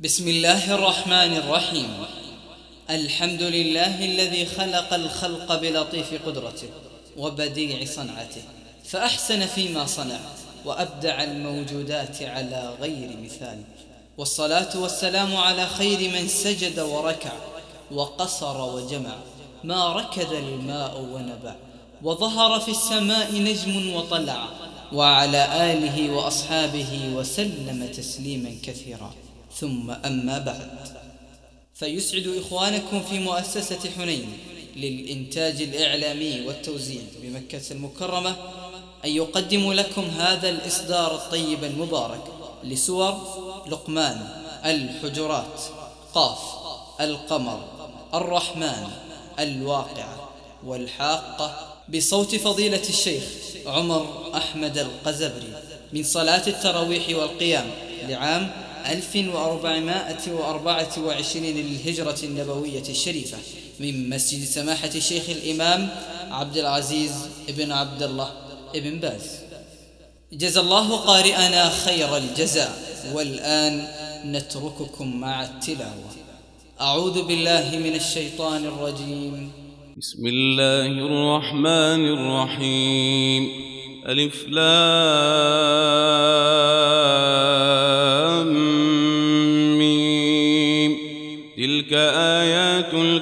بسم الله الرحمن الرحيم. الحمد لله الذي خلق الخلق بلطيف قدرته وبديع صنعته فأحسن فيما صنع وأبدع الموجودات على غير مثال. والصلاة والسلام على خير من سجد وركع وقصر وجمع. ما ركد الماء ونبع وظهر في السماء نجم وطلع. وعلى آله وأصحابه وسلم تسليما كثيرا. ثم أما بعد. فيسعد إخوانكم في مؤسسة حنين للإنتاج الإعلامي والتوزيع بمكة المكرمة أن يقدم لكم هذا الإصدار الطيب المبارك لسور لقمان الحجرات قاف القمر الرحمن الواقعة والحاقة بصوت فضيلة الشيخ عمر أحمد القزبري من صلاة التراويح والقيام لعام 1424 للهجرة النبوية الشريفة من مسجد سماحة الشيخ الإمام عبد العزيز بن عبد الله بن باز. جزى الله قارئنا خير الجزاء. والآن نترككم مع التلاوة. أعوذ بالله من الشيطان الرجيم. بسم الله الرحمن الرحيم. ألف لام.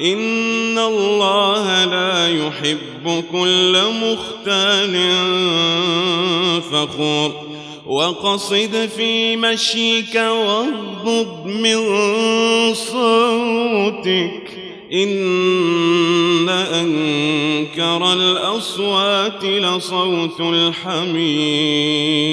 إن الله لا يحب كل مختال فخور وقصد في مشيك واغضب من صوتك إن أنكر الأصوات لصوت الحمير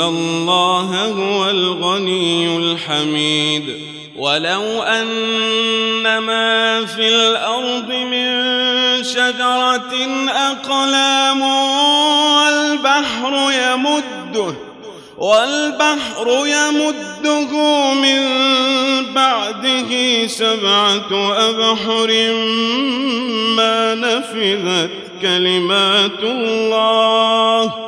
الله هو الغني الحميد ولو أن ما في الأرض من شجرة أقلام والبحر يمده والبحر يمده من بعده سبعة أبحر ما نفذت كلمات الله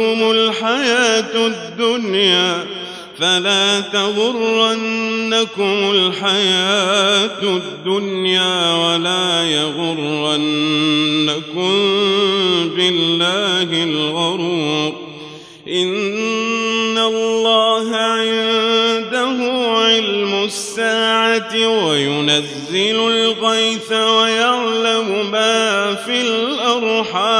تغرنكم الحياة الدنيا فلا تغرنكم الحياة الدنيا ولا يغرنكم بالله الغرور. إن الله عنده علم الساعة وينزل الغيث ويعلم ما في الأرحام.